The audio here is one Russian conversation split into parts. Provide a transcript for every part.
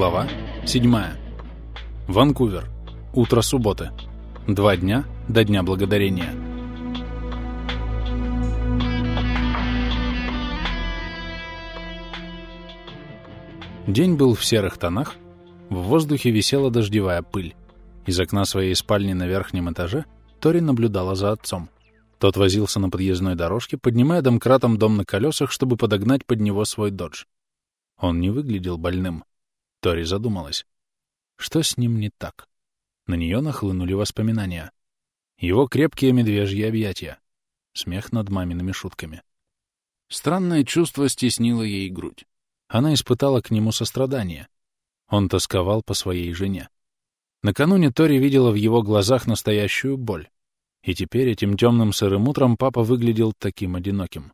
Глава 7. Ванкувер. Утро субботы. Два дня до Дня Благодарения. День был в серых тонах, в воздухе висела дождевая пыль. Из окна своей спальни на верхнем этаже Тори наблюдала за отцом. Тот возился на подъездной дорожке, поднимая домкратом дом на колесах, чтобы подогнать под него свой додж. Он не выглядел больным. Тори задумалась. Что с ним не так? На нее нахлынули воспоминания. Его крепкие медвежьи объятия. Смех над мамиными шутками. Странное чувство стеснило ей грудь. Она испытала к нему сострадание. Он тосковал по своей жене. Накануне Тори видела в его глазах настоящую боль. И теперь этим темным сырым утром папа выглядел таким одиноким.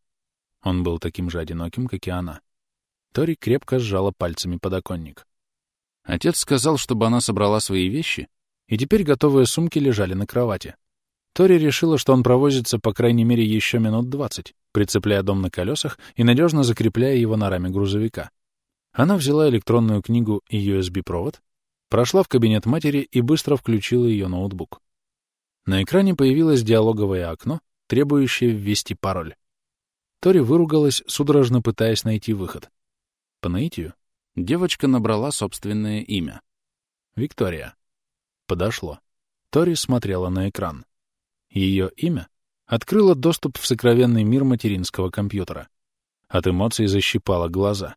Он был таким же одиноким, как и она. Тори крепко сжала пальцами подоконник. Отец сказал, чтобы она собрала свои вещи, и теперь готовые сумки лежали на кровати. Тори решила, что он провозится по крайней мере еще минут двадцать, прицепляя дом на колесах и надежно закрепляя его на раме грузовика. Она взяла электронную книгу и USB-провод, прошла в кабинет матери и быстро включила ее ноутбук. На экране появилось диалоговое окно, требующее ввести пароль. Тори выругалась, судорожно пытаясь найти выход. По наитию девочка набрала собственное имя. Виктория. Подошло. Тори смотрела на экран. Ее имя открыло доступ в сокровенный мир материнского компьютера. От эмоций защипала глаза.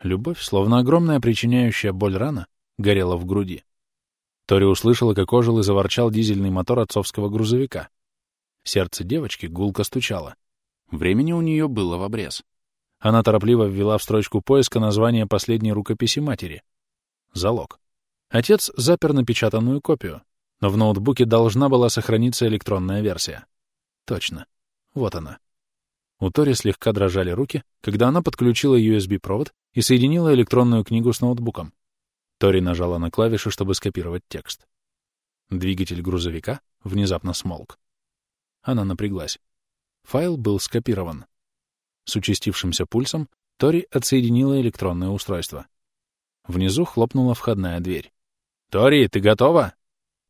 Любовь, словно огромная причиняющая боль рана, горела в груди. Тори услышала, как ожил и заворчал дизельный мотор отцовского грузовика. Сердце девочки гулко стучало. Времени у нее было в обрез. Она торопливо ввела в строчку поиска название последней рукописи матери. Залог. Отец запер напечатанную копию, но в ноутбуке должна была сохраниться электронная версия. Точно. Вот она. У Тори слегка дрожали руки, когда она подключила USB-провод и соединила электронную книгу с ноутбуком. Тори нажала на клавиши, чтобы скопировать текст. Двигатель грузовика внезапно смолк. Она напряглась. Файл был скопирован. С участившимся пульсом Тори отсоединила электронное устройство. Внизу хлопнула входная дверь. «Тори, ты готова?»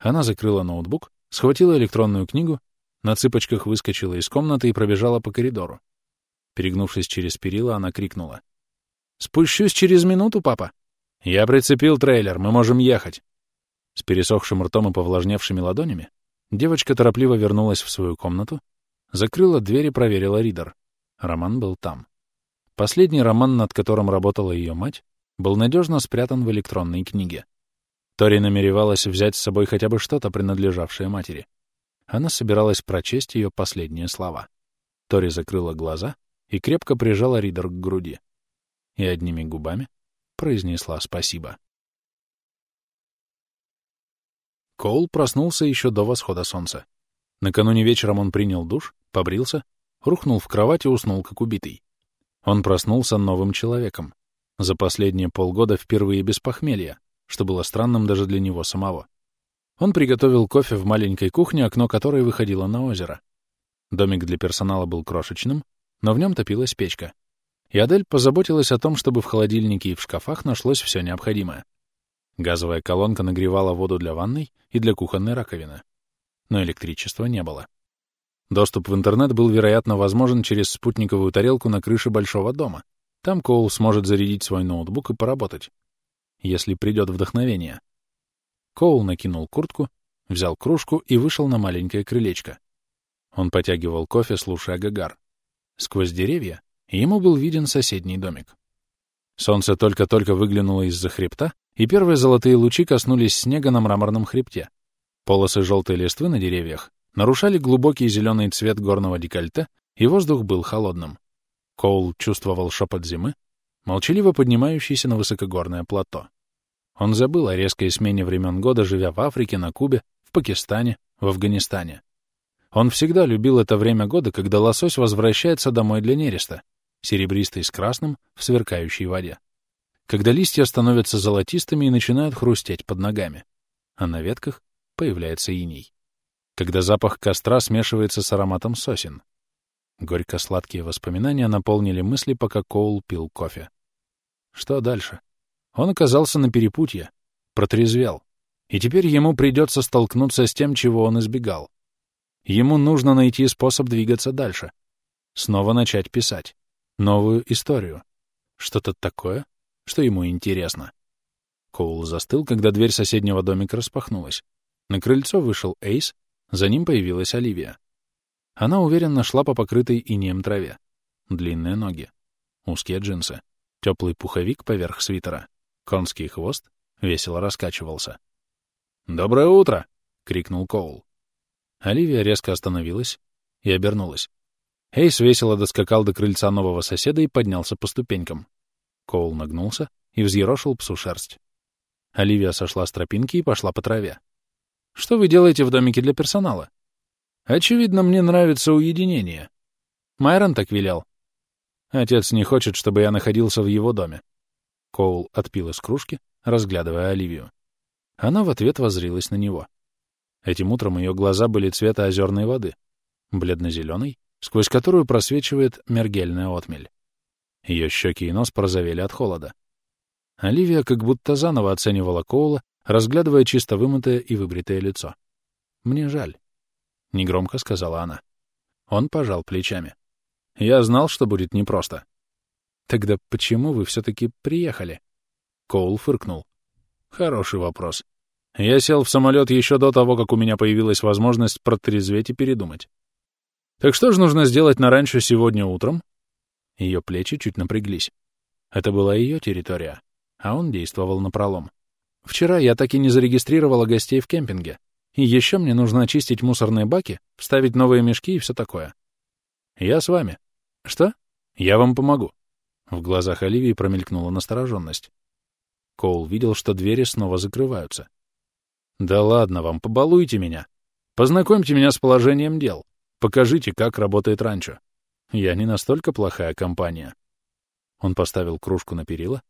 Она закрыла ноутбук, схватила электронную книгу, на цыпочках выскочила из комнаты и пробежала по коридору. Перегнувшись через перила, она крикнула. «Спущусь через минуту, папа!» «Я прицепил трейлер, мы можем ехать». С пересохшим ртом и повлажневшими ладонями девочка торопливо вернулась в свою комнату, закрыла дверь и проверила ридер. Роман был там. Последний роман, над которым работала ее мать, был надежно спрятан в электронной книге. Тори намеревалась взять с собой хотя бы что-то, принадлежавшее матери. Она собиралась прочесть ее последние слова. Тори закрыла глаза и крепко прижала ридер к груди. И одними губами произнесла спасибо. Коул проснулся еще до восхода солнца. Накануне вечером он принял душ, побрился, рухнул в кровать и уснул как убитый. Он проснулся новым человеком. За последние полгода впервые без похмелья, что было странным даже для него самого. Он приготовил кофе в маленькой кухне, окно которой выходило на озеро. Домик для персонала был крошечным, но в нем топилась печка и Адель позаботилась о том, чтобы в холодильнике и в шкафах нашлось все необходимое. Газовая колонка нагревала воду для ванной и для кухонной раковины. Но электричества не было. Доступ в интернет был, вероятно, возможен через спутниковую тарелку на крыше большого дома. Там Коул сможет зарядить свой ноутбук и поработать, если придет вдохновение. Коул накинул куртку, взял кружку и вышел на маленькое крылечко. Он потягивал кофе, слушая Гагар. Сквозь деревья ему был виден соседний домик. Солнце только-только выглянуло из-за хребта, и первые золотые лучи коснулись снега на мраморном хребте. Полосы желтой листвы на деревьях нарушали глубокий зеленый цвет горного декольте, и воздух был холодным. Коул чувствовал шепот зимы, молчаливо поднимающийся на высокогорное плато. Он забыл о резкой смене времен года, живя в Африке, на Кубе, в Пакистане, в Афганистане. Он всегда любил это время года, когда лосось возвращается домой для нереста, серебристый с красным в сверкающей воде. Когда листья становятся золотистыми и начинают хрустеть под ногами, а на ветках появляется иней. Когда запах костра смешивается с ароматом сосен. Горько-сладкие воспоминания наполнили мысли, пока Коул пил кофе. Что дальше? Он оказался на перепутье, протрезвел, и теперь ему придется столкнуться с тем, чего он избегал. Ему нужно найти способ двигаться дальше, снова начать писать, новую историю, что-то такое, что ему интересно. Коул застыл, когда дверь соседнего домика распахнулась. На крыльцо вышел Эйс, за ним появилась Оливия. Она уверенно шла по покрытой инеем траве. Длинные ноги, узкие джинсы, теплый пуховик поверх свитера, конский хвост весело раскачивался. «Доброе утро!» — крикнул Коул. Оливия резко остановилась и обернулась. Эйс весело доскакал до крыльца нового соседа и поднялся по ступенькам. Коул нагнулся и взъерошил псу шерсть. Оливия сошла с тропинки и пошла по траве. «Что вы делаете в домике для персонала?» Очевидно, мне нравится уединение. Майрон так велел. Отец не хочет, чтобы я находился в его доме. Коул отпил из кружки, разглядывая Оливию. Она в ответ воззрилась на него. Этим утром ее глаза были цвета озерной воды, бледно-зеленой, сквозь которую просвечивает мергельная отмель. Ее щеки и нос порозовели от холода. Оливия как будто заново оценивала Коула, разглядывая чисто вымытое и выбритое лицо. «Мне жаль. — негромко сказала она. Он пожал плечами. «Я знал, что будет непросто». «Тогда почему вы все-таки приехали?» Коул фыркнул. «Хороший вопрос. Я сел в самолет еще до того, как у меня появилась возможность протрезветь и передумать. Так что же нужно сделать на ранчо сегодня утром?» Ее плечи чуть напряглись. Это была ее территория, а он действовал напролом. «Вчера я так и не зарегистрировала гостей в кемпинге. И еще мне нужно очистить мусорные баки, вставить новые мешки и все такое. Я с вами. Что? Я вам помогу. В глазах Оливии промелькнула настороженность. Коул видел, что двери снова закрываются. «Да ладно вам, побалуйте меня. Познакомьте меня с положением дел. Покажите, как работает ранчо. Я не настолько плохая компания». Он поставил кружку на перила,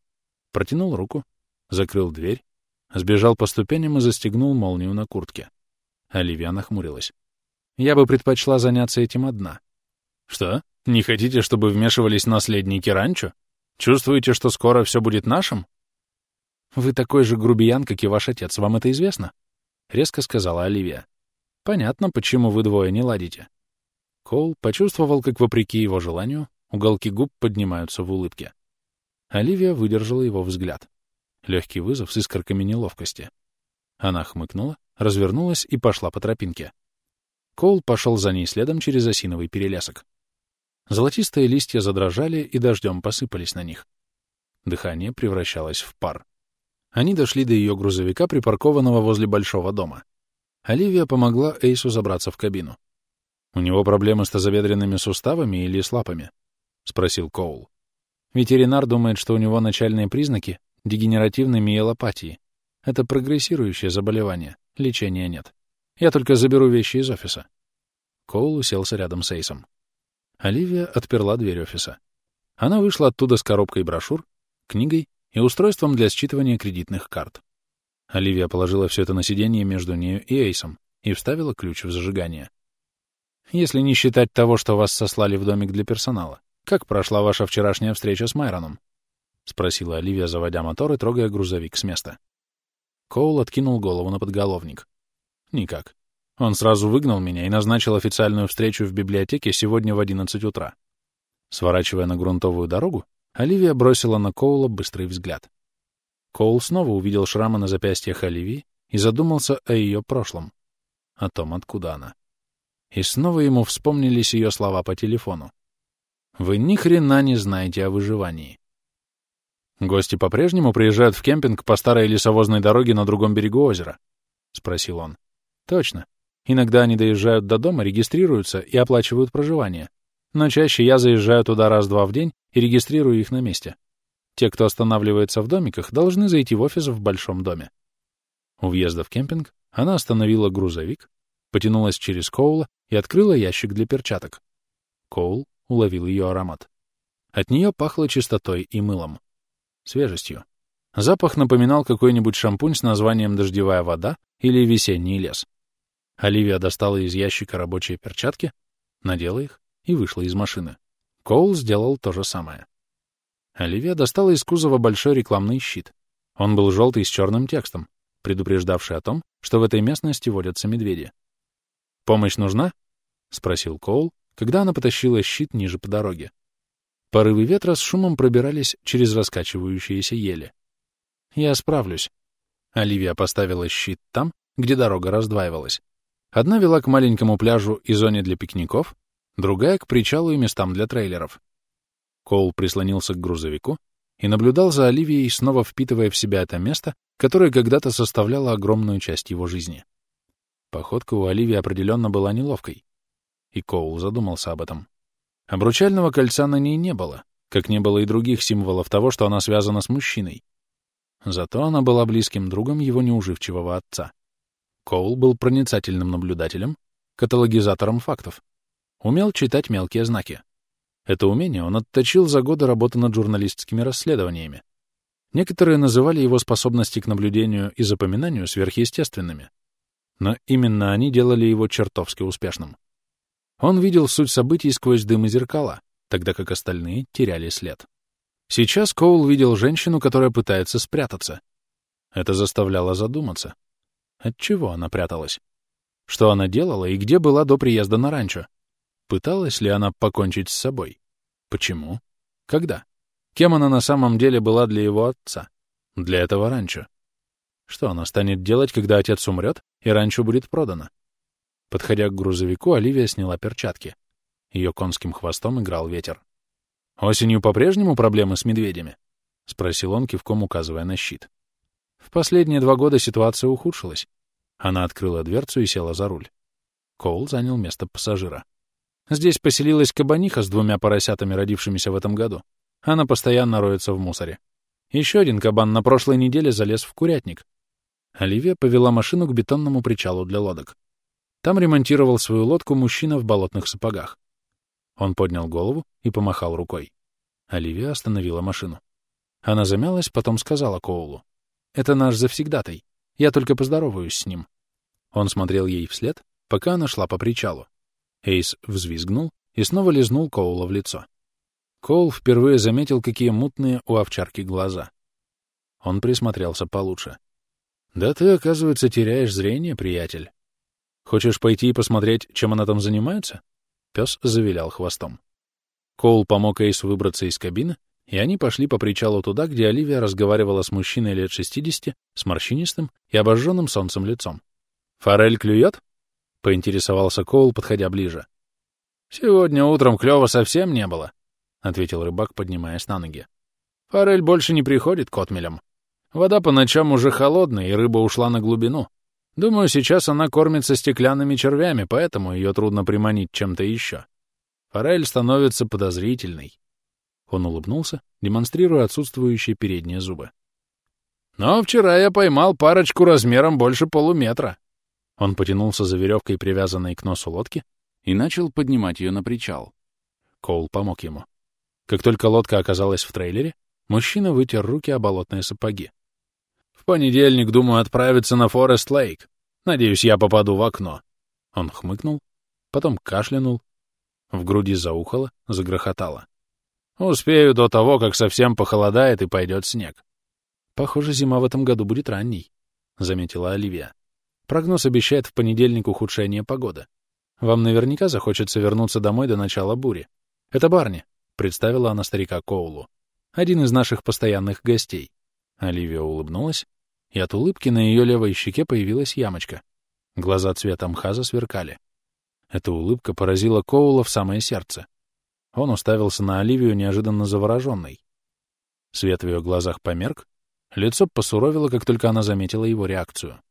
протянул руку, закрыл дверь, сбежал по ступеням и застегнул молнию на куртке. Оливия нахмурилась. «Я бы предпочла заняться этим одна». «Что? Не хотите, чтобы вмешивались наследники ранчо? Чувствуете, что скоро все будет нашим?» «Вы такой же грубиян, как и ваш отец, вам это известно?» — резко сказала Оливия. «Понятно, почему вы двое не ладите». Коул почувствовал, как, вопреки его желанию, уголки губ поднимаются в улыбке. Оливия выдержала его взгляд. Легкий вызов с искорками неловкости. Она хмыкнула, развернулась и пошла по тропинке. Коул пошел за ней следом через осиновый перелесок. Золотистые листья задрожали и дождем посыпались на них. Дыхание превращалось в пар. Они дошли до ее грузовика, припаркованного возле большого дома. Оливия помогла Эйсу забраться в кабину. «У него проблемы с тазобедренными суставами или с лапами?» — спросил Коул. Ветеринар думает, что у него начальные признаки дегенеративной миелопатии. Это прогрессирующее заболевание. Лечения нет. Я только заберу вещи из офиса. Коул уселся рядом с Эйсом. Оливия отперла дверь офиса. Она вышла оттуда с коробкой брошюр, книгой и устройством для считывания кредитных карт. Оливия положила все это на сиденье между нею и Эйсом и вставила ключ в зажигание. «Если не считать того, что вас сослали в домик для персонала, как прошла ваша вчерашняя встреча с Майроном?» — спросила Оливия, заводя мотор и трогая грузовик с места. Коул откинул голову на подголовник. Никак. Он сразу выгнал меня и назначил официальную встречу в библиотеке сегодня в 11 утра. Сворачивая на грунтовую дорогу, Оливия бросила на Коула быстрый взгляд. Коул снова увидел шрамы на запястьях Оливии и задумался о ее прошлом, о том, откуда она. И снова ему вспомнились ее слова по телефону. «Вы ни хрена не знаете о выживании. «Гости по-прежнему приезжают в кемпинг по старой лесовозной дороге на другом берегу озера?» — спросил он. «Точно. Иногда они доезжают до дома, регистрируются и оплачивают проживание. Но чаще я заезжаю туда раз-два в день и регистрирую их на месте. Те, кто останавливается в домиках, должны зайти в офис в большом доме». У въезда в кемпинг она остановила грузовик, потянулась через Коула и открыла ящик для перчаток. Коул уловил ее аромат. От нее пахло чистотой и мылом свежестью. Запах напоминал какой-нибудь шампунь с названием «дождевая вода» или «весенний лес». Оливия достала из ящика рабочие перчатки, надела их и вышла из машины. Коул сделал то же самое. Оливия достала из кузова большой рекламный щит, Он был желтый с черным текстом, предупреждавший о том, что в этой местности водятся медведи. «Помощь нужна?» — спросил Коул, когда она потащила щит ниже по дороге. Порывы ветра с шумом пробирались через раскачивающиеся ели. «Я справлюсь». Оливия поставила щит там, где дорога раздваивалась. Одна вела к маленькому пляжу и зоне для пикников, другая — к причалу и местам для трейлеров. Коул прислонился к грузовику и наблюдал за Оливией, снова впитывая в себя это место, которое когда-то составляло огромную часть его жизни. Походка у Оливии определенно была неловкой. И Коул задумался об этом. Обручального кольца на ней не было, как не было и других символов того, что она связана с мужчиной. Зато она была близким другом его неуживчивого отца. Коул был проницательным наблюдателем, каталогизатором фактов. Умел читать мелкие знаки. Это умение он отточил за годы работы над журналистскими расследованиями. Некоторые называли его способности к наблюдению и запоминанию сверхъестественными. Но именно они делали его чертовски успешным. Он видел суть событий сквозь дым и зеркала, тогда как остальные теряли след. Сейчас Коул видел женщину, которая пытается спрятаться. Это заставляло задуматься. От чего она пряталась? Что она делала и где была до приезда на ранчо? Пыталась ли она покончить с собой? Почему? Когда? Кем она на самом деле была для его отца? Для этого ранчо? Что она станет делать, когда отец умрет и ранчо будет продано? Подходя к грузовику, Оливия сняла перчатки. Ее конским хвостом играл ветер. «Осенью по-прежнему проблемы с медведями?» — спросил он, кивком указывая на щит. В последние два года ситуация ухудшилась. Она открыла дверцу и села за руль. Коул занял место пассажира. Здесь поселилась кабаниха с двумя поросятами, родившимися в этом году. Она постоянно роется в мусоре. Еще один кабан на прошлой неделе залез в курятник. Оливия повела машину к бетонному причалу для лодок. Там ремонтировал свою лодку мужчина в болотных сапогах. Он поднял голову и помахал рукой. Оливия остановила машину. Она замялась, потом сказала Коулу. «Это наш завсегдатай. Я только поздороваюсь с ним». Он смотрел ей вслед, пока она шла по причалу. Эйс взвизгнул и снова лизнул Коула в лицо. Коул впервые заметил, какие мутные у овчарки глаза. Он присмотрелся получше. «Да ты, оказывается, теряешь зрение, приятель. Хочешь пойти и посмотреть, чем она там занимается?» Пес завилял хвостом. Коул помог Эйс выбраться из кабины, и они пошли по причалу туда, где Оливия разговаривала с мужчиной лет 60, с морщинистым и обожженным солнцем лицом. «Форель клюет?» — поинтересовался Коул, подходя ближе. «Сегодня утром клёва совсем не было», — ответил рыбак, поднимаясь на ноги. «Форель больше не приходит к отмелям. Вода по ночам уже холодная, и рыба ушла на глубину. Думаю, сейчас она кормится стеклянными червями, поэтому ее трудно приманить чем-то еще. Форель становится подозрительной. Он улыбнулся, демонстрируя отсутствующие передние зубы. Но вчера я поймал парочку размером больше полуметра. Он потянулся за веревкой, привязанной к носу лодки, и начал поднимать ее на причал. Коул помог ему. Как только лодка оказалась в трейлере, мужчина вытер руки о болотные сапоги понедельник думаю отправиться на Форест-Лейк. Надеюсь, я попаду в окно». Он хмыкнул, потом кашлянул. В груди заухало, загрохотало. «Успею до того, как совсем похолодает и пойдет снег». «Похоже, зима в этом году будет ранней», — заметила Оливия. «Прогноз обещает в понедельник ухудшение погоды. Вам наверняка захочется вернуться домой до начала бури. Это Барни», — представила она старика Коулу. «Один из наших постоянных гостей». Оливия улыбнулась, и от улыбки на ее левой щеке появилась ямочка. Глаза цвета мха засверкали. Эта улыбка поразила Коула в самое сердце. Он уставился на Оливию неожиданно завороженный. Свет в ее глазах померк, лицо посуровило, как только она заметила его реакцию.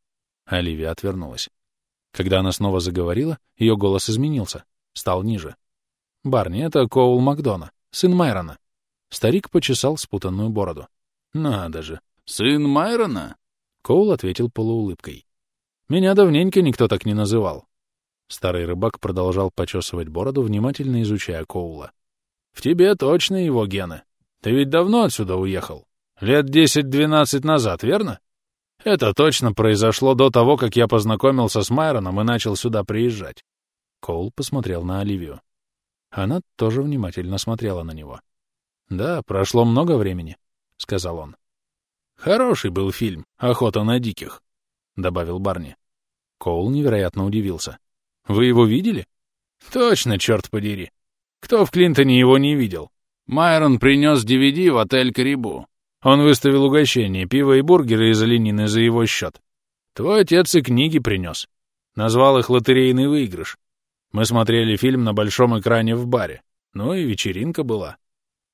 Оливия отвернулась. Когда она снова заговорила, ее голос изменился, стал ниже. «Барни, это Коул Макдона, сын Майрона». Старик почесал спутанную бороду. «Надо же! Сын Майрона?» Коул ответил полуулыбкой. «Меня давненько никто так не называл». Старый рыбак продолжал почесывать бороду, внимательно изучая Коула. «В тебе точно его гены. Ты ведь давно отсюда уехал. Лет десять-двенадцать назад, верно? Это точно произошло до того, как я познакомился с Майроном и начал сюда приезжать». Коул посмотрел на Оливию. Она тоже внимательно смотрела на него. «Да, прошло много времени», — сказал он. Хороший был фильм «Охота на диких», — добавил Барни. Коул невероятно удивился. «Вы его видели?» «Точно, черт подери. Кто в Клинтоне его не видел? Майрон принес DVD в отель «Карибу». Он выставил угощение, пиво и бургеры из оленины за его счет. Твой отец и книги принес. Назвал их «Лотерейный выигрыш». Мы смотрели фильм на большом экране в баре. Ну и вечеринка была.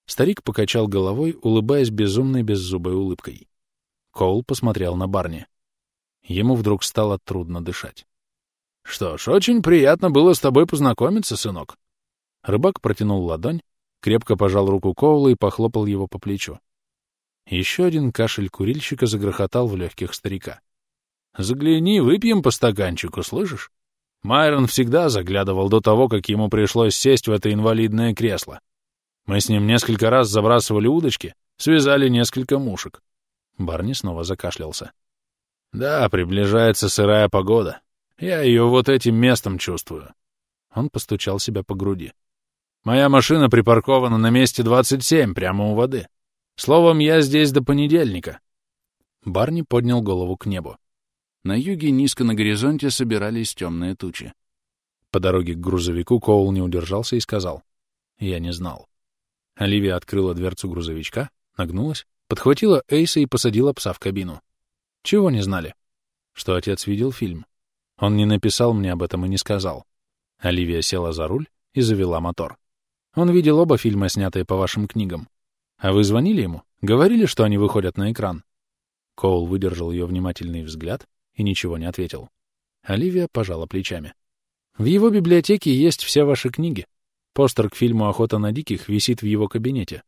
Старик покачал головой, улыбаясь безумной беззубой улыбкой. Коул посмотрел на Барни. Ему вдруг стало трудно дышать. «Что ж, очень приятно было с тобой познакомиться, сынок». Рыбак протянул ладонь, крепко пожал руку Коула и похлопал его по плечу. Еще один кашель курильщика загрохотал в легких старика. «Загляни, выпьем по стаканчику, слышишь?» Майрон всегда заглядывал до того, как ему пришлось сесть в это инвалидное кресло. Мы с ним несколько раз забрасывали удочки, связали несколько мушек. Барни снова закашлялся. «Да, приближается сырая погода. Я ее вот этим местом чувствую». Он постучал себя по груди. «Моя машина припаркована на месте 27, прямо у воды. Словом, я здесь до понедельника». Барни поднял голову к небу. На юге низко на горизонте собирались темные тучи. По дороге к грузовику Коул не удержался и сказал. «Я не знал». Оливия открыла дверцу грузовичка, нагнулась, подхватила Эйса и посадила пса в кабину. «Чего не знали?» «Что отец видел фильм. Он не написал мне об этом и не сказал». Оливия села за руль и завела мотор. «Он видел оба фильма, снятые по вашим книгам. А вы звонили ему? Говорили, что они выходят на экран?» Коул выдержал ее внимательный взгляд и ничего не ответил. Оливия пожала плечами. «В его библиотеке есть все ваши книги. Постер к фильму «Охота на диких» висит в его кабинете».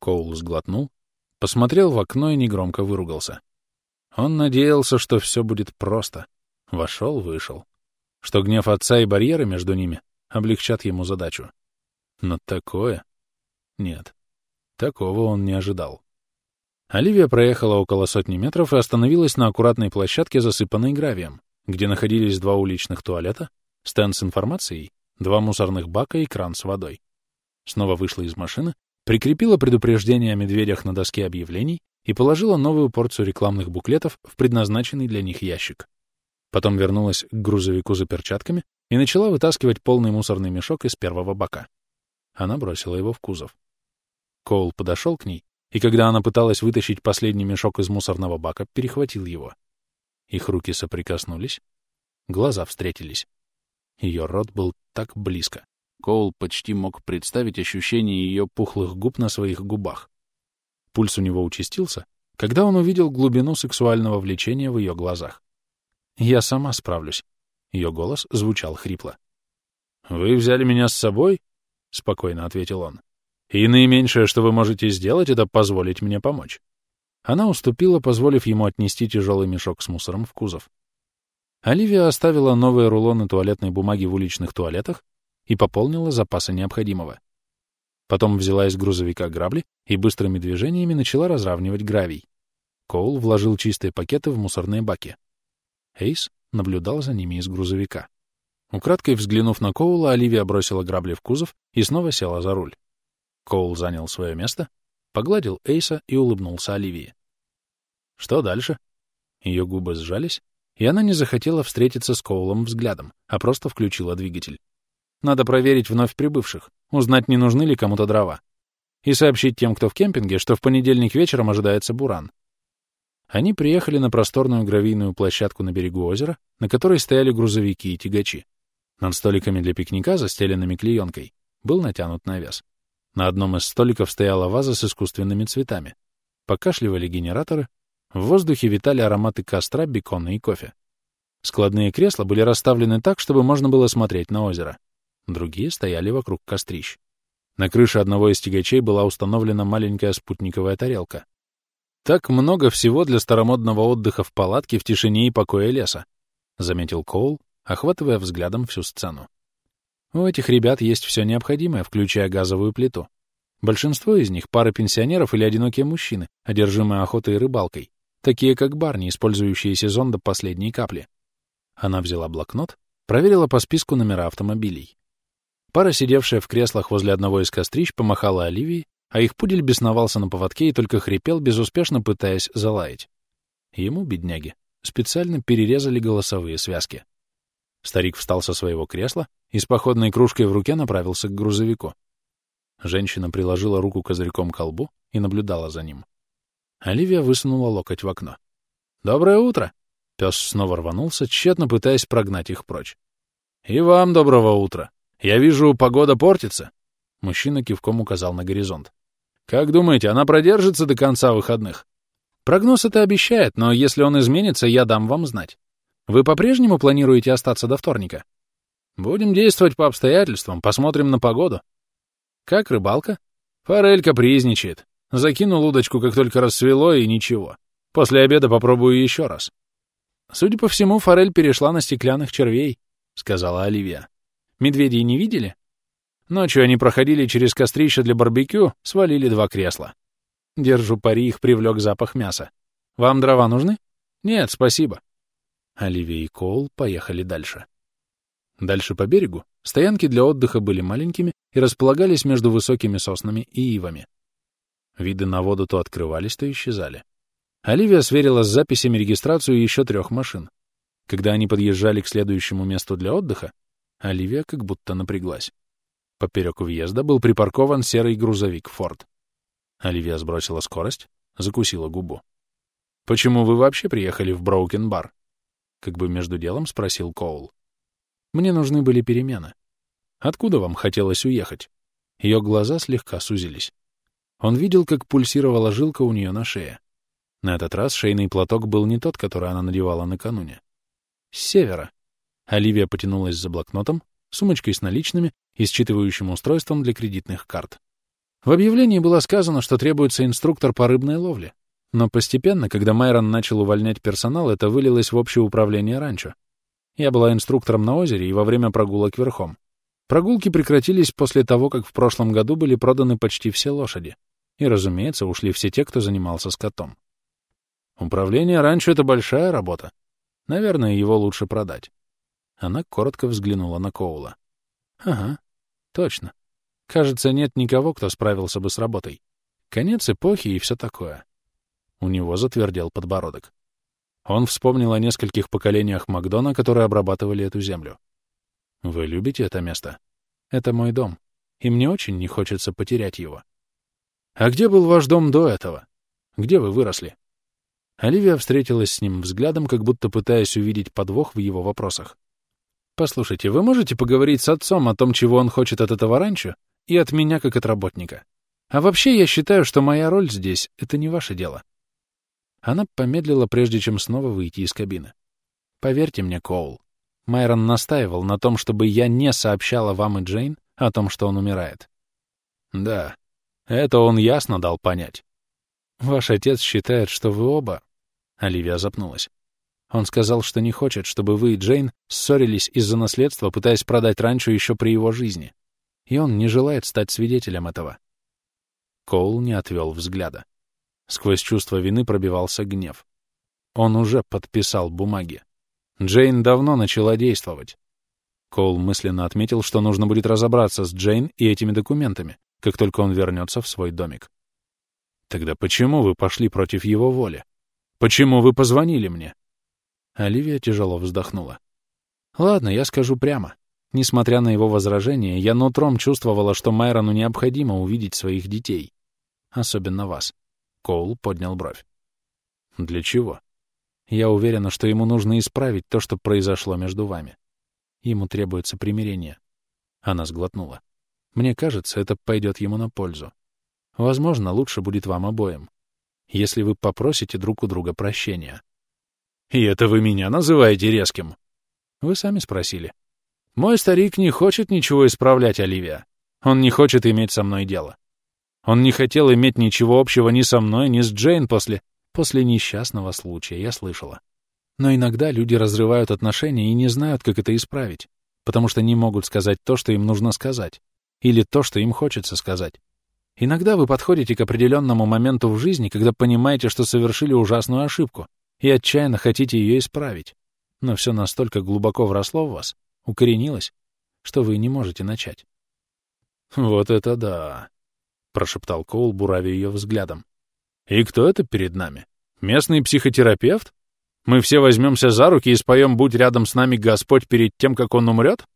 Коул сглотнул, посмотрел в окно и негромко выругался. Он надеялся, что все будет просто. Вошел, вышел. Что гнев отца и барьеры между ними облегчат ему задачу. Но такое... Нет, такого он не ожидал. Оливия проехала около сотни метров и остановилась на аккуратной площадке, засыпанной гравием, где находились два уличных туалета, стенд с информацией, два мусорных бака и кран с водой. Снова вышла из машины, прикрепила предупреждение о медведях на доске объявлений и положила новую порцию рекламных буклетов в предназначенный для них ящик. Потом вернулась к грузовику за перчатками и начала вытаскивать полный мусорный мешок из первого бака. Она бросила его в кузов. Коул подошел к ней и когда она пыталась вытащить последний мешок из мусорного бака, перехватил его. Их руки соприкоснулись, глаза встретились. Ее рот был так близко. Коул почти мог представить ощущение ее пухлых губ на своих губах. Пульс у него участился, когда он увидел глубину сексуального влечения в ее глазах. «Я сама справлюсь». Ее голос звучал хрипло. «Вы взяли меня с собой?» — спокойно ответил он. И наименьшее, что вы можете сделать, это позволить мне помочь. Она уступила, позволив ему отнести тяжелый мешок с мусором в кузов. Оливия оставила новые рулоны туалетной бумаги в уличных туалетах и пополнила запасы необходимого. Потом взяла из грузовика грабли и быстрыми движениями начала разравнивать гравий. Коул вложил чистые пакеты в мусорные баки. Эйс наблюдал за ними из грузовика. Украдкой взглянув на Коула, Оливия бросила грабли в кузов и снова села за руль. Коул занял свое место, погладил Эйса и улыбнулся Оливии. Что дальше? Ее губы сжались, и она не захотела встретиться с Коулом взглядом, а просто включила двигатель. Надо проверить вновь прибывших, узнать, не нужны ли кому-то дрова. И сообщить тем, кто в кемпинге, что в понедельник вечером ожидается буран. Они приехали на просторную гравийную площадку на берегу озера, на которой стояли грузовики и тягачи. Над столиками для пикника, застеленными клеенкой, был натянут навес. На одном из столиков стояла ваза с искусственными цветами. Покашливали генераторы. В воздухе витали ароматы костра, бекона и кофе. Складные кресла были расставлены так, чтобы можно было смотреть на озеро. Другие стояли вокруг кострищ. На крыше одного из тягачей была установлена маленькая спутниковая тарелка. «Так много всего для старомодного отдыха в палатке в тишине и покое леса», — заметил Коул, охватывая взглядом всю сцену. У этих ребят есть все необходимое, включая газовую плиту. Большинство из них — пары пенсионеров или одинокие мужчины, одержимые охотой и рыбалкой, такие как Барни, использующие сезон до последней капли. Она взяла блокнот, проверила по списку номера автомобилей. Пара, сидевшая в креслах возле одного из кострищ, помахала Оливии, а их пудель бесновался на поводке и только хрипел, безуспешно пытаясь залаять. Ему, бедняги, специально перерезали голосовые связки. Старик встал со своего кресла и с походной кружкой в руке направился к грузовику. Женщина приложила руку козырьком к колбу и наблюдала за ним. Оливия высунула локоть в окно. «Доброе утро!» Пес снова рванулся, тщетно пытаясь прогнать их прочь. «И вам доброго утра! Я вижу, погода портится!» Мужчина кивком указал на горизонт. Как думаете, она продержится до конца выходных? Прогноз это обещает, но если он изменится, я дам вам знать. Вы по-прежнему планируете остаться до вторника? Будем действовать по обстоятельствам, посмотрим на погоду. Как рыбалка? Форель капризничает. Закинул удочку, как только рассвело, и ничего. После обеда попробую еще раз. Судя по всему, форель перешла на стеклянных червей, — сказала Оливия. Медведей не видели? Ночью они проходили через кострище для барбекю, свалили два кресла. Держу пари, их привлек запах мяса. Вам дрова нужны? Нет, спасибо. Оливия и Коул поехали дальше. Дальше по берегу стоянки для отдыха были маленькими и располагались между высокими соснами и ивами. Виды на воду то открывались, то исчезали. Оливия сверила с записями регистрацию еще трех машин. Когда они подъезжали к следующему месту для отдыха, Оливия как будто напряглась. Поперек въезда был припаркован серый грузовик «Форд». Оливия сбросила скорость, закусила губу. «Почему вы вообще приехали в Броукен-бар?» Как бы между делом спросил Коул. «Мне нужны были перемены. Откуда вам хотелось уехать?» Ее глаза слегка сузились. Он видел, как пульсировала жилка у нее на шее. На этот раз шейный платок был не тот, который она надевала накануне. «С севера». Оливия потянулась за блокнотом, сумочкой с наличными и считывающим устройством для кредитных карт. В объявлении было сказано, что требуется инструктор по рыбной ловле. Но постепенно, когда Майрон начал увольнять персонал, это вылилось в общее управление ранчо. Я была инструктором на озере и во время прогулок верхом. Прогулки прекратились после того, как в прошлом году были проданы почти все лошади. И, разумеется, ушли все те, кто занимался скотом. Управление ранчо — это большая работа. Наверное, его лучше продать. Она коротко взглянула на Коула. «Ага, точно. Кажется, нет никого, кто справился бы с работой. Конец эпохи и все такое». У него затвердел подбородок. Он вспомнил о нескольких поколениях Макдона, которые обрабатывали эту землю. «Вы любите это место? Это мой дом, и мне очень не хочется потерять его». «А где был ваш дом до этого? Где вы выросли?» Оливия встретилась с ним взглядом, как будто пытаясь увидеть подвох в его вопросах. Послушайте, вы можете поговорить с отцом о том, чего он хочет от этого ранчо, и от меня как от работника? А вообще я считаю, что моя роль здесь — это не ваше дело. Она помедлила, прежде чем снова выйти из кабины. Поверьте мне, Коул, Майрон настаивал на том, чтобы я не сообщала вам и Джейн о том, что он умирает. Да, это он ясно дал понять. Ваш отец считает, что вы оба... Оливия запнулась. Он сказал, что не хочет, чтобы вы и Джейн ссорились из-за наследства, пытаясь продать ранчо еще при его жизни. И он не желает стать свидетелем этого. Коул не отвел взгляда. Сквозь чувство вины пробивался гнев. Он уже подписал бумаги. Джейн давно начала действовать. Коул мысленно отметил, что нужно будет разобраться с Джейн и этими документами, как только он вернется в свой домик. Тогда почему вы пошли против его воли? Почему вы позвонили мне? Оливия тяжело вздохнула. «Ладно, я скажу прямо. Несмотря на его возражения, я нутром чувствовала, что Майрону необходимо увидеть своих детей. Особенно вас». Коул поднял бровь. «Для чего?» «Я уверена, что ему нужно исправить то, что произошло между вами. Ему требуется примирение». Она сглотнула. «Мне кажется, это пойдет ему на пользу. Возможно, лучше будет вам обоим, если вы попросите друг у друга прощения». И это вы меня называете резким? Вы сами спросили. Мой старик не хочет ничего исправлять, Оливия. Он не хочет иметь со мной дело. Он не хотел иметь ничего общего ни со мной, ни с Джейн после... После несчастного случая, я слышала. Но иногда люди разрывают отношения и не знают, как это исправить, потому что не могут сказать то, что им нужно сказать, или то, что им хочется сказать. Иногда вы подходите к определенному моменту в жизни, когда понимаете, что совершили ужасную ошибку, и отчаянно хотите ее исправить, но все настолько глубоко вросло в вас, укоренилось, что вы не можете начать. Вот это да! — прошептал Коул, буравя ее взглядом. «И кто это перед нами? Местный психотерапевт? Мы все возьмемся за руки и споем «Будь рядом с нами, Господь, перед тем, как он умрет?»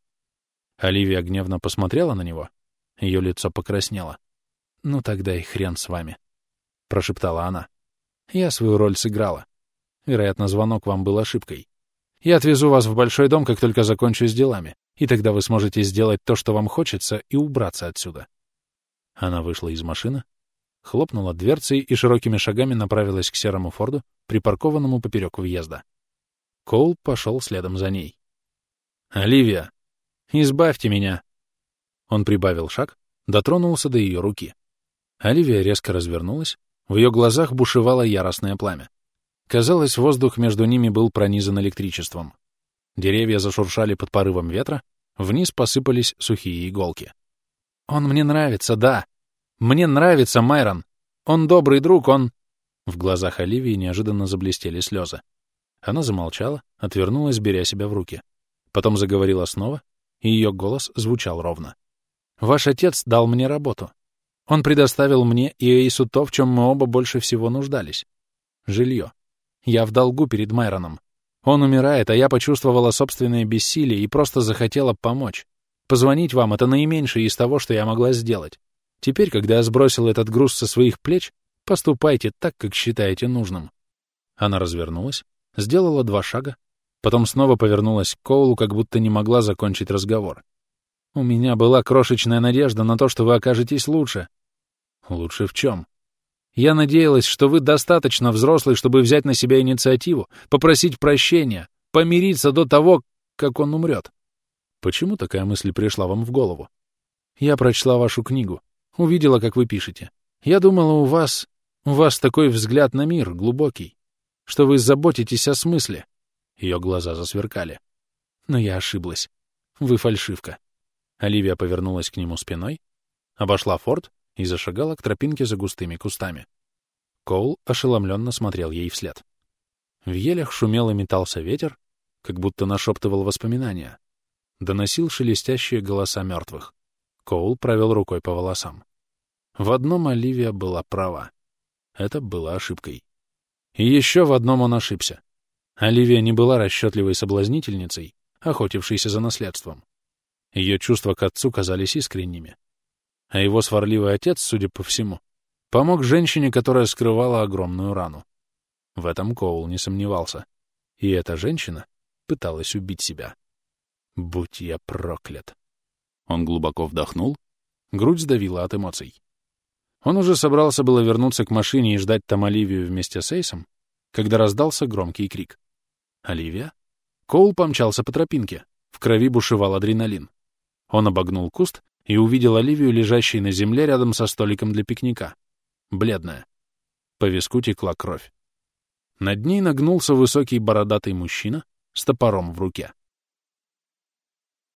Оливия гневно посмотрела на него. Ее лицо покраснело. «Ну тогда и хрен с вами», — прошептала она. «Я свою роль сыграла. Вероятно, звонок вам был ошибкой. Я отвезу вас в большой дом, как только закончу с делами, и тогда вы сможете сделать то, что вам хочется, и убраться отсюда». Она вышла из машины, хлопнула дверцей и широкими шагами направилась к серому Форду, припаркованному поперек въезда. Коул пошел следом за ней. «Оливия, избавьте меня!» Он прибавил шаг, дотронулся до ее руки. Оливия резко развернулась, в ее глазах бушевало яростное пламя. Казалось, воздух между ними был пронизан электричеством. Деревья зашуршали под порывом ветра, вниз посыпались сухие иголки. «Он мне нравится, да! Мне нравится Майрон! Он добрый друг, он...» В глазах Оливии неожиданно заблестели слезы. Она замолчала, отвернулась, беря себя в руки. Потом заговорила снова, и ее голос звучал ровно. «Ваш отец дал мне работу. Он предоставил мне и Эйсу то, в чем мы оба больше всего нуждались. Жилье. Я в долгу перед Майроном. Он умирает, а я почувствовала собственное бессилие и просто захотела помочь. Позвонить вам — это наименьшее из того, что я могла сделать. Теперь, когда я сбросил этот груз со своих плеч, Поступайте так, как считаете нужным. Она развернулась, сделала два шага, потом снова повернулась к Коулу, как будто не могла закончить разговор. «У меня была крошечная надежда на то, что вы окажетесь лучше». «Лучше в чем?» «Я надеялась, что вы достаточно взрослый, чтобы взять на себя инициативу, попросить прощения, помириться до того, как он умрет». «Почему такая мысль пришла вам в голову?» «Я прочла вашу книгу, увидела, как вы пишете. Я думала, у вас у вас такой взгляд на мир, глубокий, что вы заботитесь о смысле. Ее глаза засверкали. Но я ошиблась. Вы фальшивка. Оливия повернулась к нему спиной, обошла форт и зашагала к тропинке за густыми кустами. Коул ошеломленно смотрел ей вслед. В елях шумел и метался ветер, как будто нашептывал воспоминания. Доносил шелестящие голоса мертвых. Коул провел рукой по волосам. В одном Оливия была права. Это было ошибкой. И еще в одном он ошибся. Оливия не была расчетливой соблазнительницей, охотившейся за наследством. Ее чувства к отцу казались искренними. А его сварливый отец, судя по всему, помог женщине, которая скрывала огромную рану. В этом Коул не сомневался. И эта женщина пыталась убить себя. Будь я проклят. Он глубоко вдохнул, грудь сдавила от эмоций. Он уже собрался было вернуться к машине и ждать там Оливию вместе с Эйсом, когда раздался громкий крик. «Оливия?» Коул помчался по тропинке. В крови бушевал адреналин. Он обогнул куст и увидел Оливию, лежащей на земле рядом со столиком для пикника. Бледная. По виску текла кровь. Над ней нагнулся высокий бородатый мужчина с топором в руке.